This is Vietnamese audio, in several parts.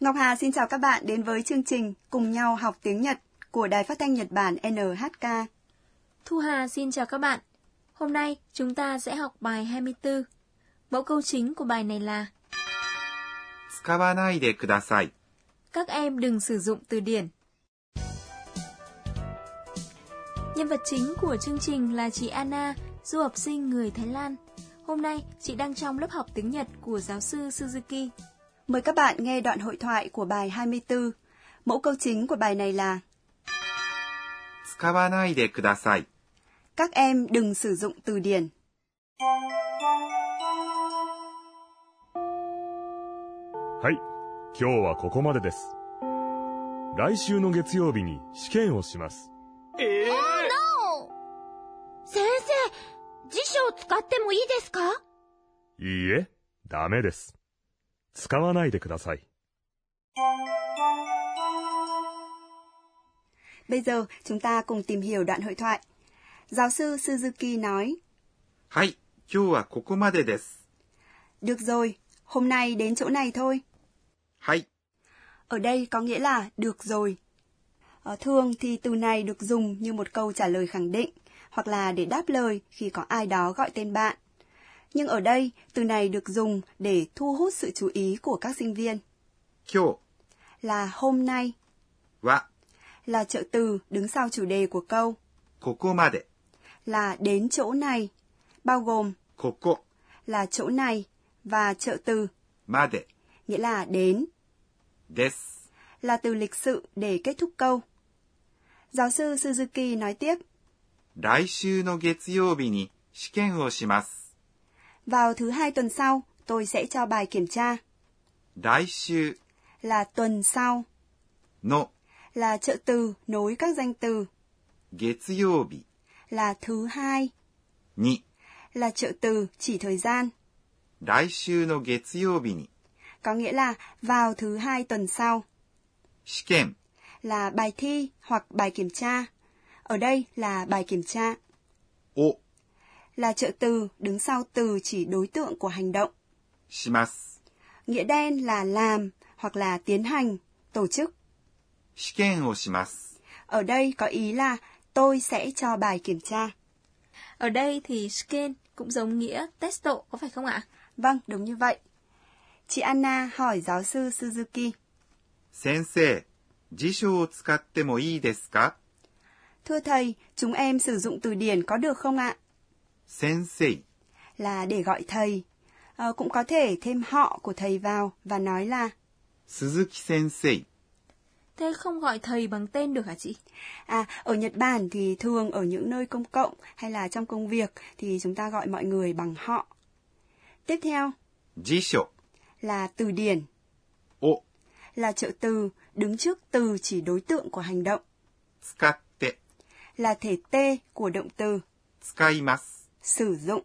Ngọc Hà xin chào các bạn đến với chương trình Cùng nhau học tiếng Nhật của Đài Phát thanh Nhật Bản NHK. Thu Hà xin chào các bạn. Hôm nay chúng ta sẽ học bài 24. Mẫu câu chính của bài này là Các em đừng sử dụng từ điển. Nhân vật chính của chương trình là chị Anna, du học sinh người Thái Lan. Hôm nay, chị đang trong lớp học tiếng Nhật của giáo sư Suzuki. Mời các bạn nghe đoạn hội thoại của bài 24. Mẫu câu chính của bài này là 使わないでください。 Các em đừng sử dụng từ điển. はい、今日はここまでです。来週の月曜日に試験をします。先生、辞書を使ってもいいですかいいえ、ダメです。 使わないでください。 Bây giờ chúng ta cùng tìm hiểu đoạn hội thoại. Giáo sư Suzuki nói, はい、今日はここまでです。 được rồi, hôm nay đến chỗ này thôi. はい、 Ở đây có nghĩa là được rồi. Ờ, thường thì từ này được dùng như một câu trả lời khẳng định hoặc là để đáp lời khi có ai đó gọi tên bạn. Nhưng ở đây, từ này được dùng để thu hút sự chú ý của các sinh viên. 今日 Là hôm nay, は là trợ từ đứng sau chủ đề của câu, ここまで。 là đến chỗ này, bao gồm ここ là chỗ này và trợ từ, まで nghĩa là đến, です。 là từ lịch sự để kết thúc câu. Giáo sư Suzuki nói tiếp, 来週の月曜日に試験をします。 vào thứ hai tuần sau, tôi sẽ cho bài kiểm tra, 来週 là tuần sau, の là trợ từ nối các danh từ, 月曜日 là thứ hai, に、 là trợ từ chỉ thời gian, 来週の月曜日に có nghĩa là vào thứ hai tuần sau, 試験 là bài thi hoặc bài kiểm tra. Ở đây là bài kiểm tra, を là trợ từ đứng sau từ chỉ đối tượng của hành động. Shimasu. Nghĩa đen là làm hoặc là tiến hành, tổ chức. Shiken. Ở đây có ý là tôi sẽ cho bài kiểm tra. Ở đây thì scan cũng giống nghĩa test độ có phải không ạ? Vâng, đúng như vậy. Chị Anna hỏi giáo sư Suzuki. Sensei. Thưa thầy, chúng em sử dụng từ điển có được không ạ? sensei là để gọi thầy. À, cũng có thể thêm họ của thầy vào và nói là Suzuki sensei. Thế không gọi thầy bằng tên được hả chị? À, ở Nhật Bản thì thường ở những nơi công cộng hay là trong công việc thì chúng ta gọi mọi người bằng họ. Tiếp theo, Jisho là từ điển. O là trợ từ đứng trước từ chỉ đối tượng của hành động. Tsukatte là thể t của động từ. Tsukaimasu sử dụng.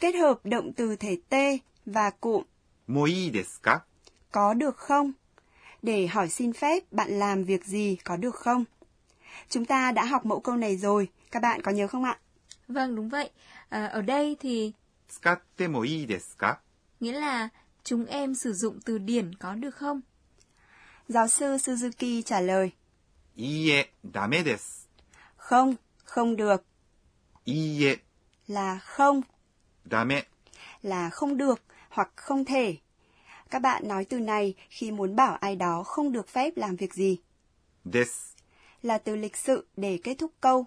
Kết hợp động từ thể t và cụm もういいですか có được không? Để hỏi xin phép bạn làm việc gì có được không? Chúng ta đã học mẫu câu này rồi, các bạn có nhớ không ạ? Vâng, đúng vậy. À, ở đây thì 使ってもいいですか nghĩa là chúng em sử dụng từ điển có được không? Giáo sư Suzuki trả lời, いいえ、ダメです。 không, không được, いいえ、 là không. Dame là không được hoặc không thể. Các bạn nói từ này khi muốn bảo ai đó không được phép làm việc gì. This là từ lịch sự để kết thúc câu.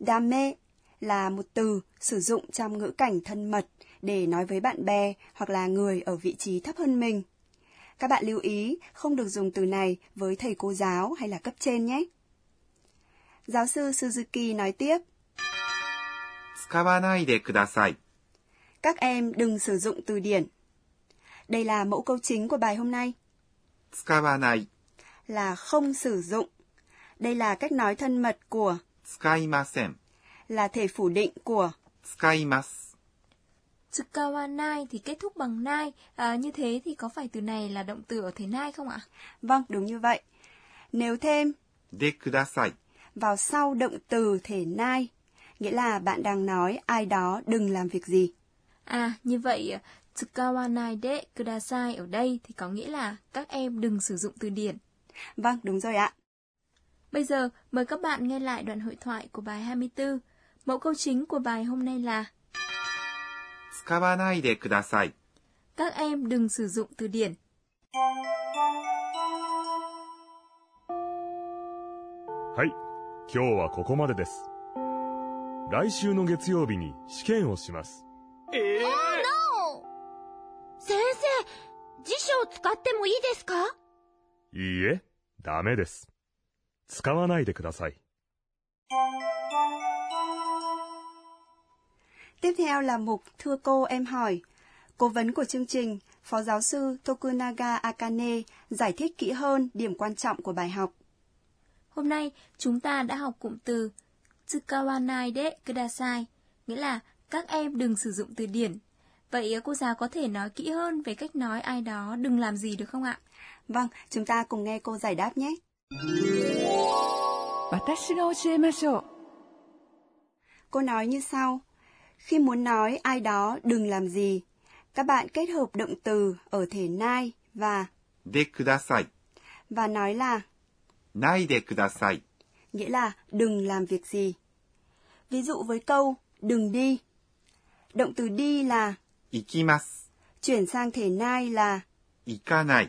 Dame là một từ sử dụng trong ngữ cảnh thân mật để nói với bạn bè hoặc là người ở vị trí thấp hơn mình. Các bạn lưu ý không được dùng từ này với thầy cô giáo hay là cấp trên nhé. Giáo sư Suzuki nói tiếp 使わないでください。 các em đừng sử dụng từ điển. Đây là mẫu câu chính của bài hôm nay, 使わない、 là không sử dụng. Đây là cách nói thân mật của, 使いません。 là thể phủ định của, 使います。 Tsukawanai thì kết thúc bằng nai. À, như thế thì có phải từ này là động từ ở thế nai không ạ? Vâng, đúng như vậy. Nếu thêm でください。 vào sau động từ thể nai, nghĩa là bạn đang nói ai đó đừng làm việc gì. À, như vậy Tsukawanai de kudasai ở đây thì có nghĩa là các em đừng sử dụng từ điển. Vâng, đúng rồi ạ. Bây giờ, mời các bạn nghe lại đoạn hội thoại của bài 24. Mẫu câu chính của bài hôm nay là 使わないでください。 Các em đừng sử dụng từ điển. はい、今日はここまでです。 来週の月曜日に試験をします。先生、辞書を使ってもいいですかいいえ、ダメです。使わないでください。 Tiếp theo là mục Thưa cô em hỏi. Cố vấn của chương trình, Phó giáo sư Tokunaga Akane giải thích kỹ hơn điểm quan trọng của bài học. Hôm nay, chúng ta đã học cụm từ tsukawanai de kudasai, nghĩa là các em đừng sử dụng từ điển. Vậy ờ, cô giáo có thể nói kỹ hơn về cách nói ai đó đừng làm gì được không ạ? Vâng, chúng ta cùng nghe cô giải đáp nhé. Cô nói như sau. Khi muốn nói ai đó đừng làm gì, các bạn kết hợp động từ ở thể nai và de kudasai và nói là nai de kudasai nghĩa là đừng làm việc gì. Ví dụ với câu đừng đi. Động từ đi là ikimasu. Chuyển sang thể nai là ikanai.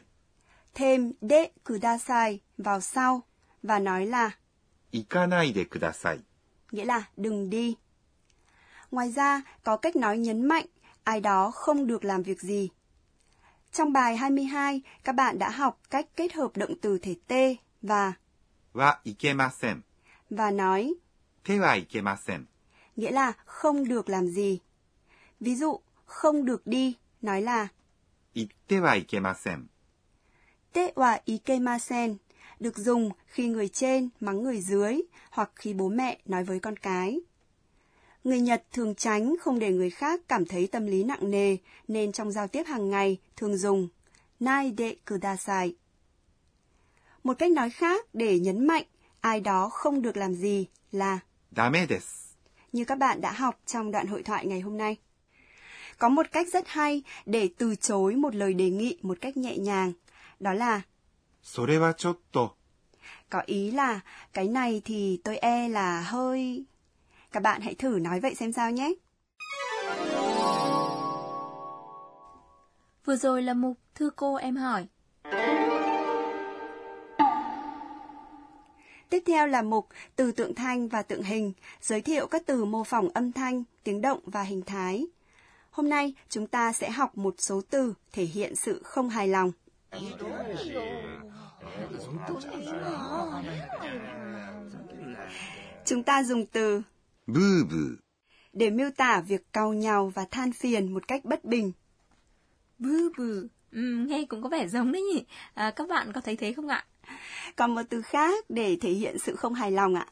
Thêm de kudasai vào sau và nói là ikanai. Nghĩa là đừng đi. Ngoài ra, có cách nói nhấn mạnh ai đó không được làm việc gì. Trong bài 22, các bạn đã học cách kết hợp động từ thể T và はいけません。 và nói, 手はいけません。 nghĩa là không được làm gì. Ví dụ, không được đi, nói là 行ってはいけません。 te wa ikemasen, được dùng khi người trên mắng người dưới hoặc khi bố mẹ nói với con cái. Người Nhật thường tránh không để người khác cảm thấy tâm lý nặng nề, nên trong giao tiếp hàng ngày thường dùng nai de kudasai. một cách nói khác để nhấn mạnh ai đó không được làm gì là dame. Như các bạn đã học trong đoạn hội thoại ngày hôm nay. Có một cách rất hay để từ chối một lời đề nghị một cách nhẹ nhàng, đó là Sore. Có ý là cái này thì tôi e là hơi. Các bạn hãy thử nói vậy xem sao nhé. Vừa rồi là mục Thư cô em hỏi Tiếp theo là mục từ tượng thanh và tượng hình, giới thiệu các từ mô phỏng âm thanh, tiếng động và hình thái. Hôm nay chúng ta sẽ học một số từ thể hiện sự không hài lòng. Chúng ta dùng từ ブーブー、để miêu tả việc cau nhàu và than phiền một cách bất bình. Bư bừ. Ừ, nghe cũng có vẻ giống đấy nhỉ. À, các bạn có thấy thế không ạ? Còn một từ khác để thể hiện sự không hài lòng ạ.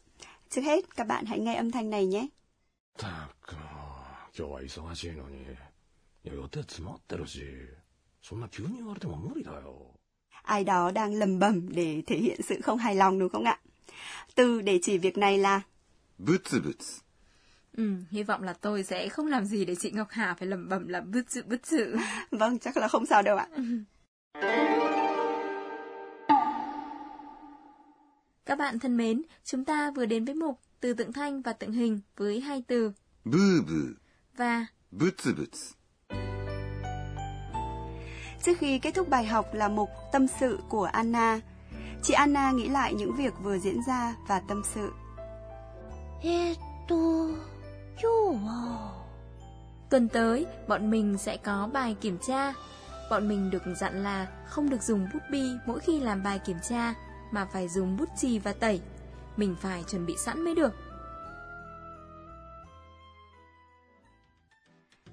Trước hết, các bạn hãy nghe âm thanh này nhé. ったくもう今日は忙しいのにいや予定詰まってるしそんな急に言われても無理だよ Ai đó đang lầm bầm để thể hiện sự không hài lòng đúng không ạ? Từ để chỉ việc này là ブツブツ、 Ừ, hy vọng là tôi sẽ không làm gì để chị Ngọc Hà phải lẩm bẩm là bứt sự bứt sự. Vâng, chắc là không sao đâu ạ. Các bạn thân mến, chúng ta vừa đến với mục từ tượng thanh và tượng hình với hai từ bư bư và butsu butsu. Trước khi kết thúc bài học là mục tâm sự của Anna. Chị Anna nghĩ lại những việc vừa diễn ra và tâm sự. Tuần tới, bọn mình sẽ có bài kiểm tra. Bọn mình được dặn là không được dùng bút bi mỗi khi làm bài kiểm tra mà phải dùng bút chì và tẩy. Mình phải chuẩn bị sẵn mới được.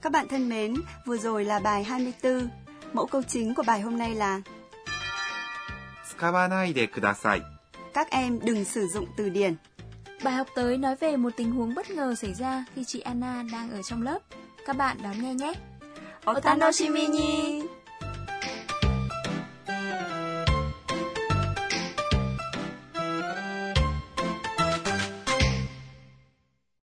Các bạn thân mến, vừa rồi là bài 24. Mẫu câu chính của bài hôm nay là 使わないでください。 Các em đừng sử dụng từ điển. Bài học tới nói về một tình huống bất ngờ xảy ra khi chị Anna đang ở trong lớp. Các bạn đón nghe nhé. Otanoshimi ni!